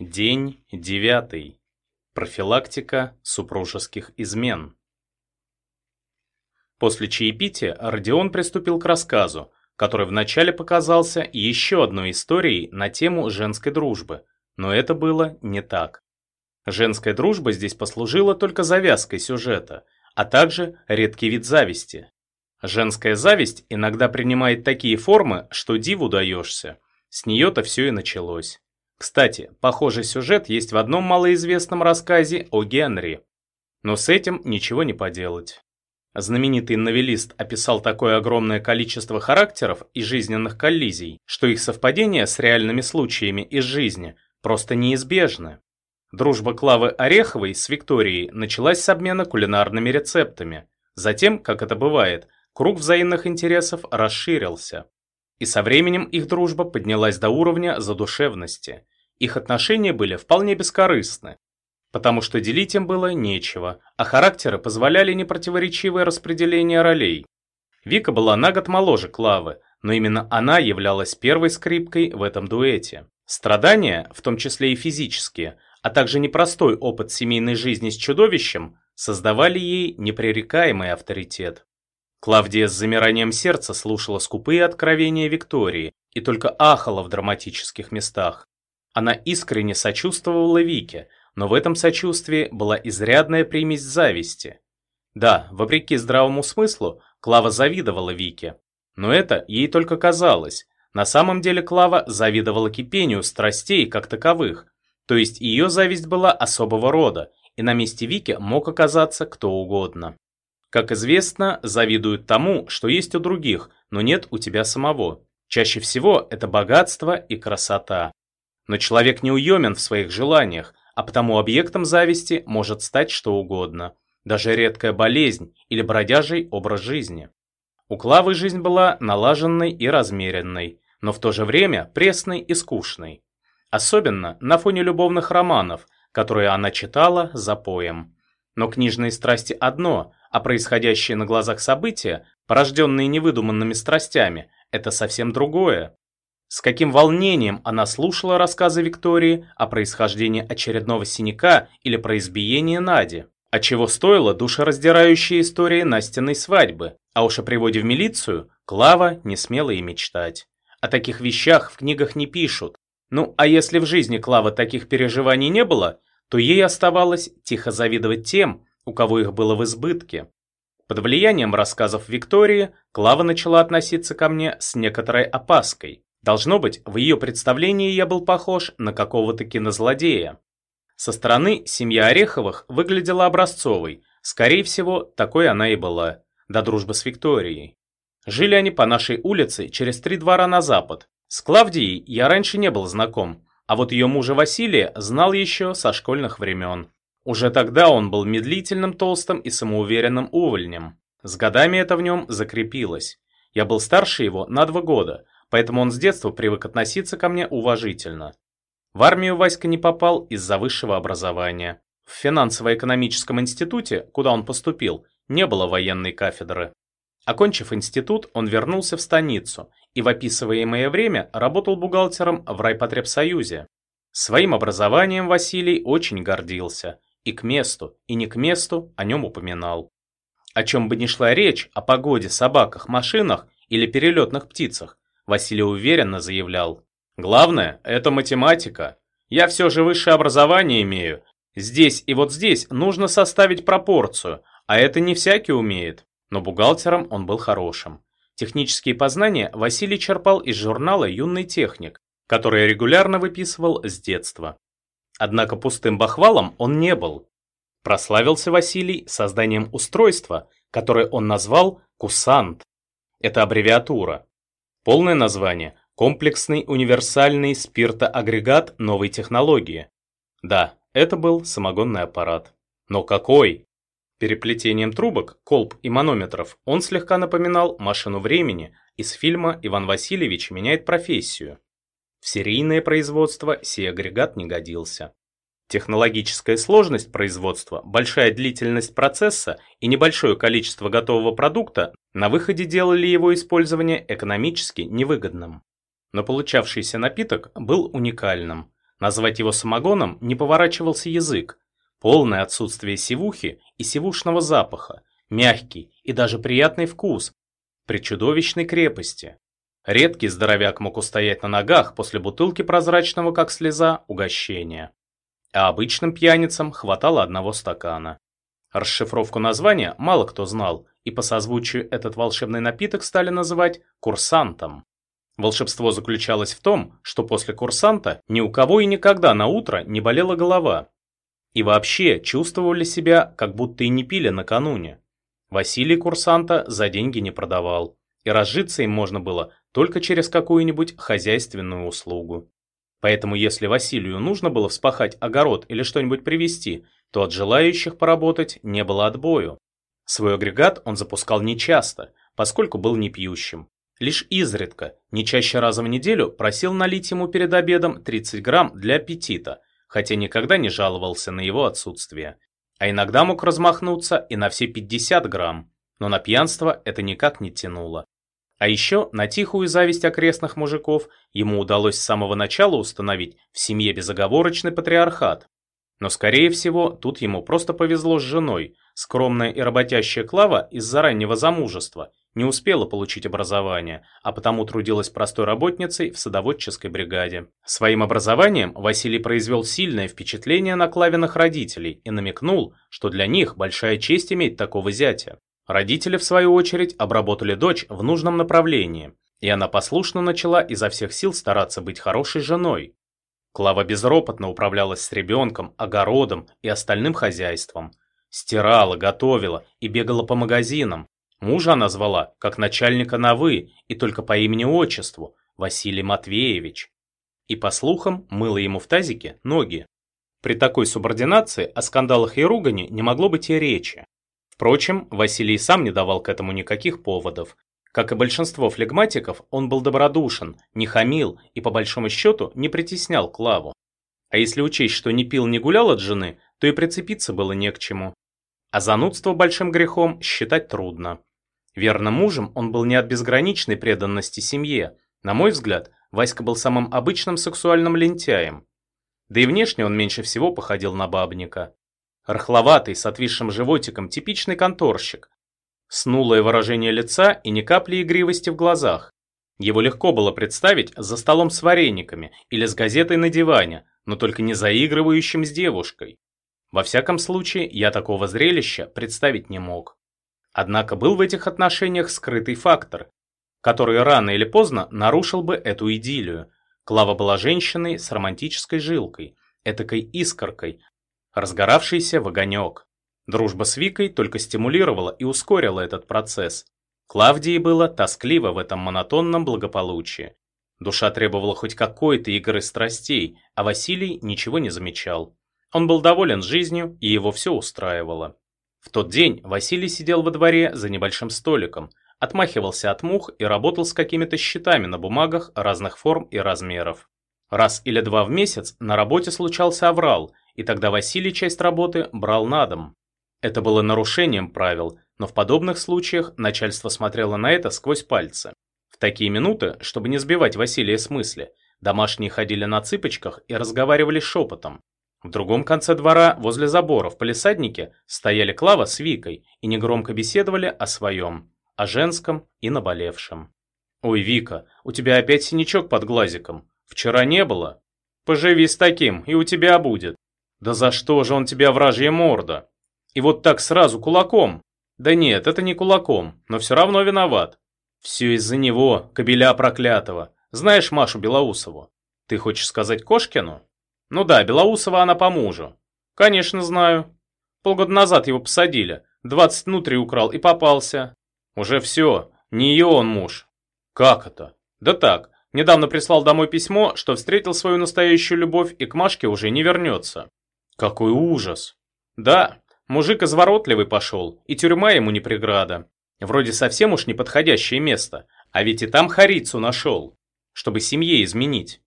День девятый. Профилактика супружеских измен. После чаепития Родион приступил к рассказу, который вначале показался еще одной историей на тему женской дружбы, но это было не так. Женская дружба здесь послужила только завязкой сюжета, а также редкий вид зависти. Женская зависть иногда принимает такие формы, что диву даешься. С нее-то все и началось. Кстати, похожий сюжет есть в одном малоизвестном рассказе о Генри. Но с этим ничего не поделать. Знаменитый новелист описал такое огромное количество характеров и жизненных коллизий, что их совпадение с реальными случаями из жизни просто неизбежны. Дружба Клавы Ореховой с Викторией началась с обмена кулинарными рецептами. Затем, как это бывает, круг взаимных интересов расширился. И со временем их дружба поднялась до уровня задушевности. Их отношения были вполне бескорыстны, потому что делить им было нечего, а характеры позволяли непротиворечивое распределение ролей. Вика была на год моложе Клавы, но именно она являлась первой скрипкой в этом дуэте. Страдания, в том числе и физические, а также непростой опыт семейной жизни с чудовищем, создавали ей непререкаемый авторитет. Клавдия с замиранием сердца слушала скупые откровения Виктории и только ахала в драматических местах. Она искренне сочувствовала Вике, но в этом сочувствии была изрядная примесь зависти. Да, вопреки здравому смыслу, Клава завидовала Вике. Но это ей только казалось. На самом деле Клава завидовала кипению страстей как таковых. То есть ее зависть была особого рода, и на месте Вики мог оказаться кто угодно. Как известно, завидуют тому, что есть у других, но нет у тебя самого. Чаще всего это богатство и красота. Но человек неуемен в своих желаниях, а потому объектом зависти может стать что угодно. Даже редкая болезнь или бродяжий образ жизни. У Клавы жизнь была налаженной и размеренной, но в то же время пресной и скучной. Особенно на фоне любовных романов, которые она читала за поем. Но книжные страсти одно, а происходящие на глазах события, порожденные невыдуманными страстями, это совсем другое. С каким волнением она слушала рассказы Виктории о происхождении очередного синяка или про избиение Нади. А чего стоила душераздирающая история Настиной свадьбы. А уж о приводе в милицию Клава не смела и мечтать. О таких вещах в книгах не пишут. Ну, а если в жизни Клавы таких переживаний не было, то ей оставалось тихо завидовать тем, у кого их было в избытке. Под влиянием рассказов Виктории Клава начала относиться ко мне с некоторой опаской. Должно быть, в ее представлении я был похож на какого-то кинозлодея. Со стороны семья Ореховых выглядела образцовой, скорее всего, такой она и была, до дружбы с Викторией. Жили они по нашей улице через три двора на запад. С Клавдией я раньше не был знаком, а вот ее мужа Василия знал еще со школьных времен. Уже тогда он был медлительным, толстым и самоуверенным увольнем. С годами это в нем закрепилось. Я был старше его на два года, поэтому он с детства привык относиться ко мне уважительно. В армию Васька не попал из-за высшего образования. В финансово-экономическом институте, куда он поступил, не было военной кафедры. Окончив институт, он вернулся в станицу и в описываемое время работал бухгалтером в райпотребсоюзе. Своим образованием Василий очень гордился и к месту, и не к месту о нем упоминал. О чем бы ни шла речь, о погоде, собаках, машинах или перелетных птицах, Василий уверенно заявлял. Главное – это математика. Я все же высшее образование имею. Здесь и вот здесь нужно составить пропорцию, а это не всякий умеет. Но бухгалтером он был хорошим. Технические познания Василий черпал из журнала «Юный техник», который регулярно выписывал с детства. Однако пустым бахвалом он не был. Прославился Василий созданием устройства, которое он назвал «Кусант». Это аббревиатура. Полное название – комплексный универсальный спиртоагрегат новой технологии. Да, это был самогонный аппарат. Но какой? Переплетением трубок, колб и манометров он слегка напоминал машину времени из фильма «Иван Васильевич меняет профессию». В серийное производство сей агрегат не годился. Технологическая сложность производства, большая длительность процесса и небольшое количество готового продукта на выходе делали его использование экономически невыгодным. Но получавшийся напиток был уникальным. Назвать его самогоном не поворачивался язык. Полное отсутствие сивухи и сивушного запаха, мягкий и даже приятный вкус, при чудовищной крепости. Редкий здоровяк мог устоять на ногах после бутылки прозрачного, как слеза, угощения. А обычным пьяницам хватало одного стакана. Расшифровку названия мало кто знал, и по созвучию этот волшебный напиток стали называть курсантом. Волшебство заключалось в том, что после курсанта ни у кого и никогда на утро не болела голова. И вообще чувствовали себя, как будто и не пили накануне. Василий курсанта за деньги не продавал, и разжиться им можно было только через какую-нибудь хозяйственную услугу. Поэтому если Василию нужно было вспахать огород или что-нибудь привезти, то от желающих поработать не было отбою. Свой агрегат он запускал нечасто, поскольку был не пьющим. Лишь изредка, не чаще раза в неделю, просил налить ему перед обедом 30 грамм для аппетита, хотя никогда не жаловался на его отсутствие. А иногда мог размахнуться и на все 50 грамм, но на пьянство это никак не тянуло. А еще на тихую зависть окрестных мужиков ему удалось с самого начала установить в семье безоговорочный патриархат. Но скорее всего, тут ему просто повезло с женой. Скромная и работящая Клава из-за раннего замужества не успела получить образование, а потому трудилась простой работницей в садоводческой бригаде. Своим образованием Василий произвел сильное впечатление на Клавиных родителей и намекнул, что для них большая честь иметь такого зятя. Родители, в свою очередь, обработали дочь в нужном направлении, и она послушно начала изо всех сил стараться быть хорошей женой. Клава безропотно управлялась с ребенком, огородом и остальным хозяйством. Стирала, готовила и бегала по магазинам, Мужа она звала, как начальника на и только по имени-отчеству, Василий Матвеевич. И, по слухам, мыла ему в тазике ноги. При такой субординации о скандалах и ругани не могло быть и речи. Впрочем, Василий сам не давал к этому никаких поводов. Как и большинство флегматиков, он был добродушен, не хамил и, по большому счету, не притеснял Клаву. А если учесть, что не пил, не гулял от жены, то и прицепиться было не к чему. А занудство большим грехом считать трудно. Верным мужем он был не от безграничной преданности семье. На мой взгляд, Васька был самым обычным сексуальным лентяем. Да и внешне он меньше всего походил на бабника. Рхловатый, с отвисшим животиком, типичный конторщик. Снулое выражение лица и ни капли игривости в глазах. Его легко было представить за столом с варениками или с газетой на диване, но только не заигрывающим с девушкой. Во всяком случае, я такого зрелища представить не мог. Однако был в этих отношениях скрытый фактор, который рано или поздно нарушил бы эту идиллию. Клава была женщиной с романтической жилкой, этакой искоркой, разгоравшейся в огонек. Дружба с Викой только стимулировала и ускорила этот процесс. Клавдии было тоскливо в этом монотонном благополучии. Душа требовала хоть какой-то игры страстей, а Василий ничего не замечал. Он был доволен жизнью, и его все устраивало. В тот день Василий сидел во дворе за небольшим столиком, отмахивался от мух и работал с какими-то счетами на бумагах разных форм и размеров. Раз или два в месяц на работе случался аврал, и тогда Василий часть работы брал на дом. Это было нарушением правил, но в подобных случаях начальство смотрело на это сквозь пальцы. В такие минуты, чтобы не сбивать Василия с мысли, домашние ходили на цыпочках и разговаривали шепотом, в другом конце двора, возле забора, в палисаднике, стояли Клава с Викой и негромко беседовали о своем, о женском и наболевшем. «Ой, Вика, у тебя опять синячок под глазиком. Вчера не было? Поживи с таким, и у тебя будет. Да за что же он тебя, вражья морда? И вот так сразу кулаком? Да нет, это не кулаком, но все равно виноват. Все из-за него, кобеля проклятого. Знаешь Машу Белоусову? Ты хочешь сказать Кошкину?» Ну да, Белоусова она по мужу. Конечно, знаю. Полгода назад его посадили. Двадцать внутри украл и попался. Уже все, не ее он муж. Как это? Да так, недавно прислал домой письмо, что встретил свою настоящую любовь и к Машке уже не вернется. Какой ужас. Да, мужик изворотливый пошел, и тюрьма ему не преграда. Вроде совсем уж неподходящее место, а ведь и там Харицу нашел, чтобы семье изменить.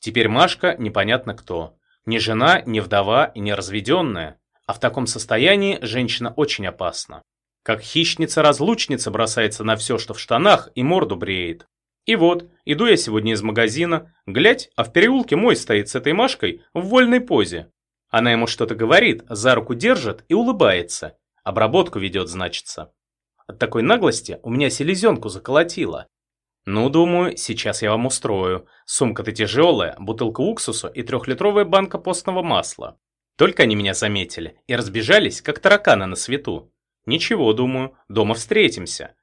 Теперь Машка непонятно кто. Ни жена, ни вдова и не разведенная. А в таком состоянии женщина очень опасна. Как хищница-разлучница бросается на все, что в штанах, и морду бреет. И вот, иду я сегодня из магазина, глядь, а в переулке мой стоит с этой Машкой в вольной позе. Она ему что-то говорит, за руку держит и улыбается. Обработку ведет, значится. От такой наглости у меня селезенку заколотило. Ну, думаю, сейчас я вам устрою. Сумка-то тяжелая, бутылка уксуса и трехлитровая банка постного масла. Только они меня заметили и разбежались, как тараканы на свету. Ничего, думаю, дома встретимся.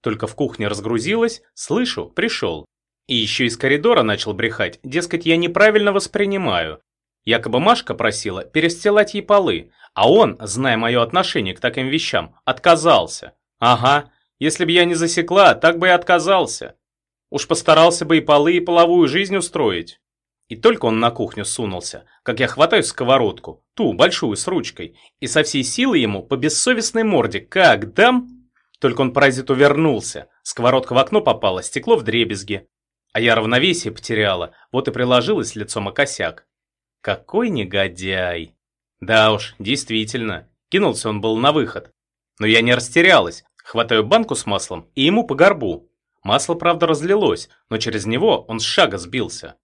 Только в кухне разгрузилась, слышу, пришел. И еще из коридора начал брехать, дескать, я неправильно воспринимаю. Якобы Машка просила перестилать ей полы, а он, зная мое отношение к таким вещам, отказался. Ага, если бы я не засекла, так бы и отказался. Уж постарался бы и полы, и половую жизнь устроить. И только он на кухню сунулся, как я хватаю сковородку, ту, большую, с ручкой, и со всей силы ему по бессовестной морде как дам... Только он паразит увернулся, сковородка в окно попала, стекло в дребезги. А я равновесие потеряла, вот и приложилась лицом о косяк. Какой негодяй! Да уж, действительно, кинулся он был на выход. Но я не растерялась, хватаю банку с маслом и ему по горбу. Масло, правда, разлилось, но через него он с шага сбился.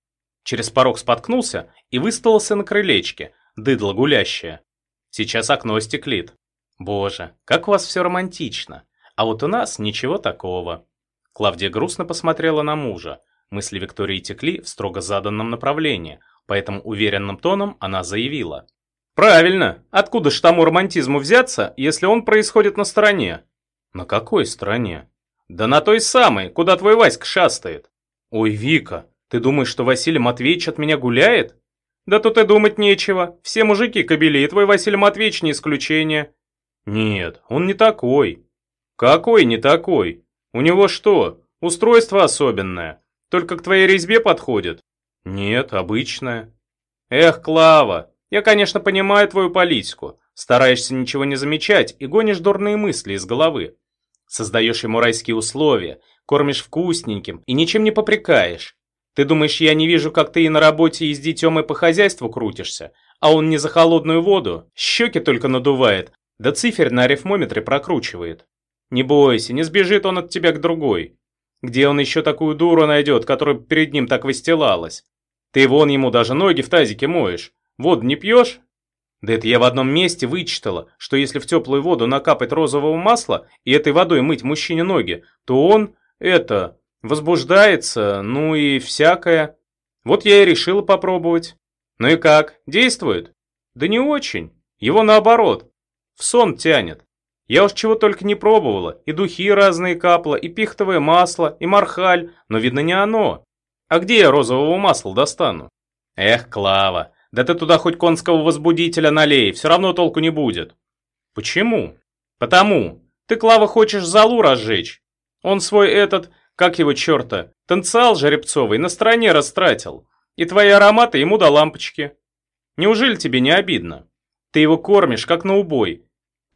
Через порог споткнулся и выставился на крылечке, дыдло гулящее. Сейчас окно стеклит. Боже, как у вас все романтично. А вот у нас ничего такого. Клавдия грустно посмотрела на мужа. Мысли Виктории текли в строго заданном направлении, поэтому уверенным тоном она заявила. «Правильно! Откуда ж тому романтизму взяться, если он происходит на стороне?» «На какой стороне?» «Да на той самой, куда твой Васька шастает». «Ой, Вика, ты думаешь, что Василий Матвеевич от меня гуляет? Да тут и думать нечего. Все мужики кобели, твой Василий Матвеевич не исключение. Нет, он не такой. Какой не такой? У него что, устройство особенное? Только к твоей резьбе подходит? Нет, обычное. Эх, Клава, я, конечно, понимаю твою политику. Стараешься ничего не замечать и гонишь дурные мысли из головы. Создаешь ему райские условия, кормишь вкусненьким и ничем не попрекаешь. Ты думаешь, я не вижу, как ты и на работе, и с детем, и по хозяйству крутишься, а он не за холодную воду, щеки только надувает, да цифер на арифмометре прокручивает. Не бойся, не сбежит он от тебя к другой. Где он еще такую дуру найдет, которая перед ним так выстилалась? Ты вон ему даже ноги в тазике моешь. Воду не пьешь? Да это я в одном месте вычитала, что если в теплую воду накапать розового масла и этой водой мыть мужчине ноги, то он, это, Возбуждается, ну и всякое. Вот я и решила попробовать. Ну и как, действует? Да не очень. Его наоборот. В сон тянет. Я уж чего только не пробовала. И духи разные капла, и пихтовое масло, и мархаль. Но видно не оно. А где я розового масла достану? Эх, Клава, да ты туда хоть конского возбудителя налей, все равно толку не будет. Почему? Потому. Ты, Клава, хочешь залу разжечь. Он свой этот как его черта, танциал жеребцовый на стороне растратил. И твои ароматы ему до лампочки. Неужели тебе не обидно? Ты его кормишь, как на убой.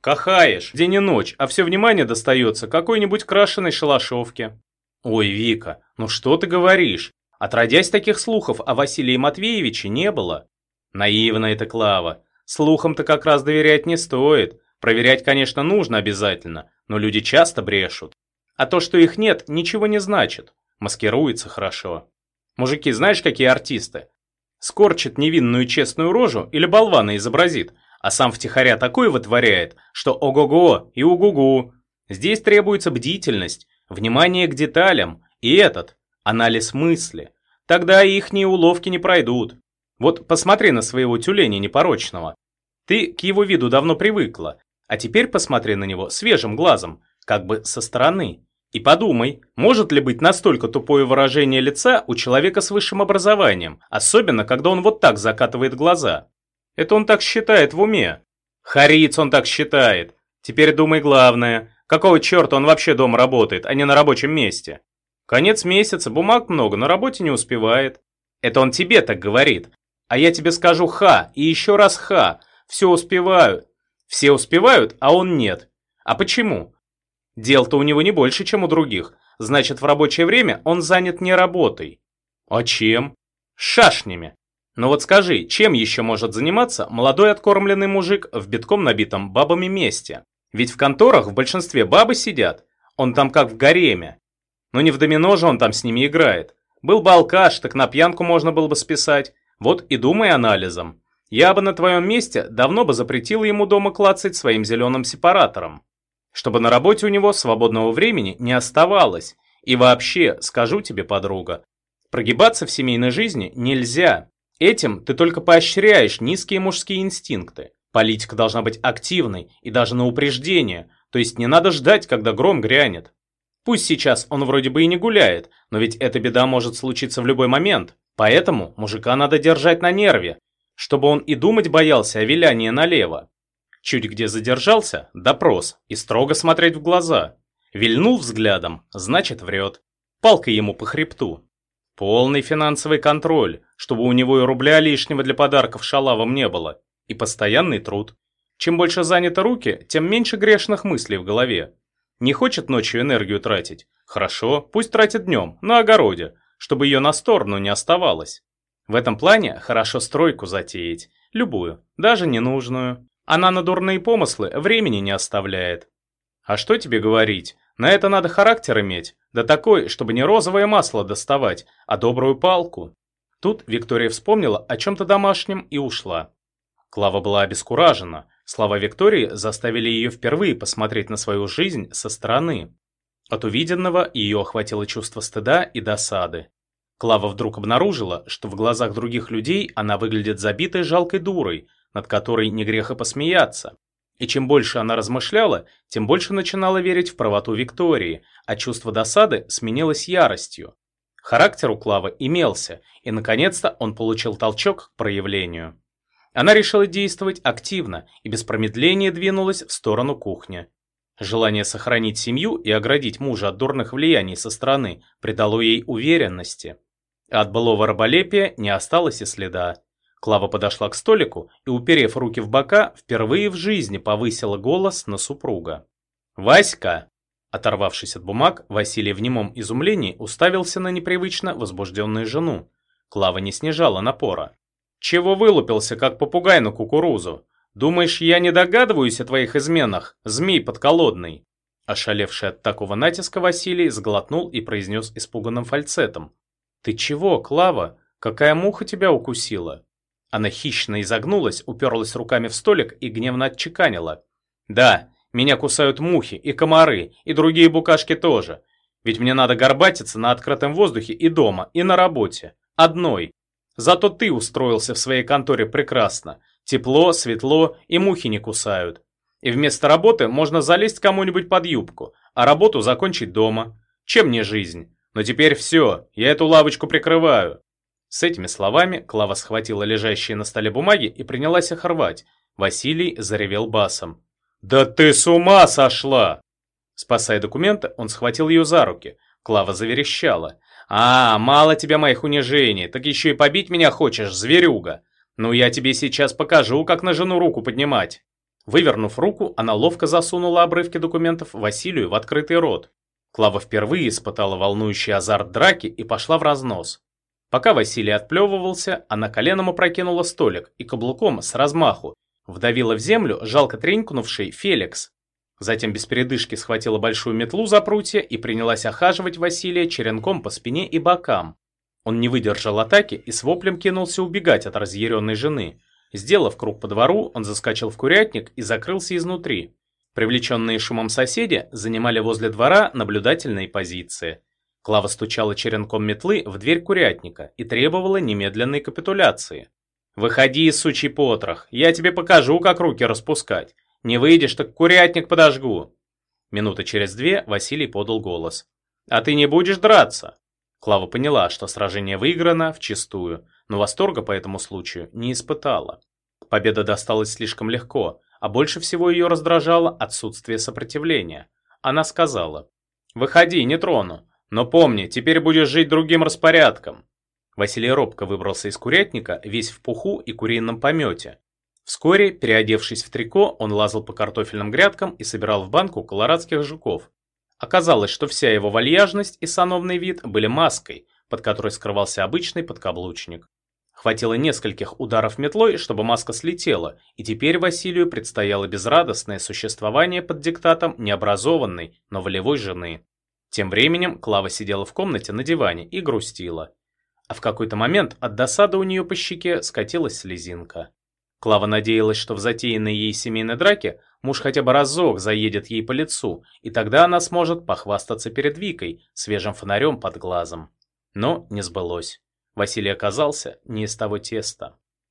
Кахаешь день и ночь, а все внимание достается какой-нибудь крашеной шалашовке. Ой, Вика, ну что ты говоришь? Отродясь таких слухов о Василии Матвеевиче не было. Наивна эта Клава. Слухам-то как раз доверять не стоит. Проверять, конечно, нужно обязательно, но люди часто брешут. А то, что их нет, ничего не значит. Маскируется хорошо. Мужики, знаешь, какие артисты? Скорчит невинную честную рожу или болвана изобразит, а сам втихаря такое вытворяет, что ого-го и угу-гу. Здесь требуется бдительность, внимание к деталям и этот, анализ мысли. Тогда ихние уловки не пройдут. Вот посмотри на своего тюленя непорочного. Ты к его виду давно привыкла, а теперь посмотри на него свежим глазом, как бы со стороны. И подумай, может ли быть настолько тупое выражение лица у человека с высшим образованием, особенно когда он вот так закатывает глаза? Это он так считает в уме. Хариц он так считает. Теперь думай главное, какого черта он вообще дома работает, а не на рабочем месте? Конец месяца, бумаг много, на работе не успевает. Это он тебе так говорит. А я тебе скажу ха, и еще раз ха. Все успевают. Все успевают, а он нет. А почему? Дел-то у него не больше, чем у других. Значит, в рабочее время он занят не работой. А чем? Шашнями. Но вот скажи, чем еще может заниматься молодой откормленный мужик в битком набитом бабами месте? Ведь в конторах в большинстве бабы сидят. Он там как в гареме. Но не в домино же он там с ними играет. Был бы алкаш, так на пьянку можно было бы списать. Вот и думай анализом. Я бы на твоем месте давно бы запретил ему дома клацать своим зеленым сепаратором. Чтобы на работе у него свободного времени не оставалось. И вообще, скажу тебе, подруга, прогибаться в семейной жизни нельзя. Этим ты только поощряешь низкие мужские инстинкты. Политика должна быть активной и даже на упреждение, то есть не надо ждать, когда гром грянет. Пусть сейчас он вроде бы и не гуляет, но ведь эта беда может случиться в любой момент. Поэтому мужика надо держать на нерве, чтобы он и думать боялся о вилянии налево. Чуть где задержался – допрос, и строго смотреть в глаза. Вильнул взглядом, значит врет. Палкой ему по хребту. Полный финансовый контроль, чтобы у него и рубля лишнего для подарков шалавам не было. И постоянный труд. Чем больше заняты руки, тем меньше грешных мыслей в голове. Не хочет ночью энергию тратить? Хорошо, пусть тратит днем, на огороде, чтобы ее на сторону не оставалось. В этом плане хорошо стройку затеять, любую, даже ненужную. Она на дурные помыслы времени не оставляет. А что тебе говорить, на это надо характер иметь, да такой, чтобы не розовое масло доставать, а добрую палку. Тут Виктория вспомнила о чем-то домашнем и ушла. Клава была обескуражена. Слова Виктории заставили ее впервые посмотреть на свою жизнь со стороны. От увиденного ее охватило чувство стыда и досады. Клава вдруг обнаружила, что в глазах других людей она выглядит забитой жалкой дурой, над которой не грех и посмеяться. И чем больше она размышляла, тем больше начинала верить в правоту Виктории, а чувство досады сменилось яростью. Характер у Клавы имелся, и наконец-то он получил толчок к проявлению. Она решила действовать активно и без промедления двинулась в сторону кухни. Желание сохранить семью и оградить мужа от дурных влияний со стороны придало ей уверенности. От былого раболепия не осталось и следа. Клава подошла к столику и, уперев руки в бока, впервые в жизни повысила голос на супруга. «Васька!» Оторвавшись от бумаг, Василий в немом изумлении уставился на непривычно возбужденную жену. Клава не снижала напора. «Чего вылупился, как попугай на кукурузу? Думаешь, я не догадываюсь о твоих изменах, змей подколодный?» Ошалевший от такого натиска Василий сглотнул и произнес испуганным фальцетом. «Ты чего, Клава? Какая муха тебя укусила?» Она хищно изогнулась, уперлась руками в столик и гневно отчеканила. «Да, меня кусают мухи и комары, и другие букашки тоже. Ведь мне надо горбатиться на открытом воздухе и дома, и на работе. Одной. Зато ты устроился в своей конторе прекрасно. Тепло, светло, и мухи не кусают. И вместо работы можно залезть кому-нибудь под юбку, а работу закончить дома. Чем не жизнь? Но теперь все, я эту лавочку прикрываю. С этими словами Клава схватила лежащие на столе бумаги и принялась их рвать. Василий заревел басом. «Да ты с ума сошла!» Спасая документы, он схватил ее за руки. Клава заверещала. «А, мало тебя моих унижений, так еще и побить меня хочешь, зверюга! Ну я тебе сейчас покажу, как на жену руку поднимать!» Вывернув руку, она ловко засунула обрывки документов Василию в открытый рот. Клава впервые испытала волнующий азарт драки и пошла в разнос. Пока Василий отплевывался, она коленом опрокинула столик и каблуком с размаху вдавила в землю жалко тренькнувший Феликс. Затем без передышки схватила большую метлу за прутья и принялась охаживать Василия черенком по спине и бокам. Он не выдержал атаки и с воплем кинулся убегать от разъяренной жены. Сделав круг по двору, он заскочил в курятник и закрылся изнутри. Привлеченные шумом соседи занимали возле двора наблюдательные позиции. Клава стучала черенком метлы в дверь курятника и требовала немедленной капитуляции. «Выходи, сучий потрох, я тебе покажу, как руки распускать. Не выйдешь, так курятник подожгу». Минуты через две Василий подал голос. «А ты не будешь драться?» Клава поняла, что сражение выиграно вчистую, но восторга по этому случаю не испытала. Победа досталась слишком легко, а больше всего ее раздражало отсутствие сопротивления. Она сказала, «Выходи, не трону, но помни, теперь будешь жить другим распорядком». Василий робко выбрался из курятника, весь в пуху и курином помете. Вскоре, переодевшись в трико, он лазал по картофельным грядкам и собирал в банку колорадских жуков. Оказалось, что вся его вальяжность и сановный вид были маской, под которой скрывался обычный подкаблучник. Хватило нескольких ударов метлой, чтобы маска слетела, и теперь Василию предстояло безрадостное существование под диктатом необразованной, но волевой жены. Тем временем Клава сидела в комнате на диване и грустила. А в какой-то момент от досады у нее по щеке скатилась слезинка. Клава надеялась, что в затеянной ей семейной драке муж хотя бы разок заедет ей по лицу, и тогда она сможет похвастаться перед Викой свежим фонарем под глазом. Но не сбылось. Василий оказался не из того теста.